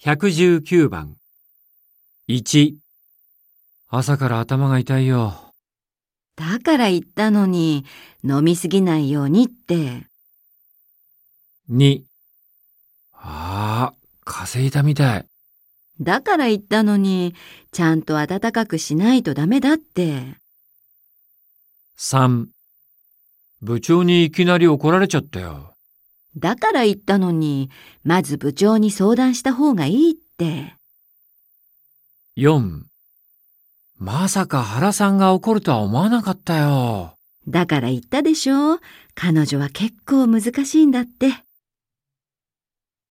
119番。1。朝から頭が痛いよ。だから言ったのに、飲みすぎないようにって。2。ああ、風邪ひいたみたい。だから言ったのに、ちゃんと暖かくしないとダメだって。3。部長にいきなり怒られちゃったよ。だから言ったのに、まず部長に相談した方がいいって。4。まさか原さんが怒るとは思わなかったよ。だから言ったでしょ彼女は結構難しいんだって。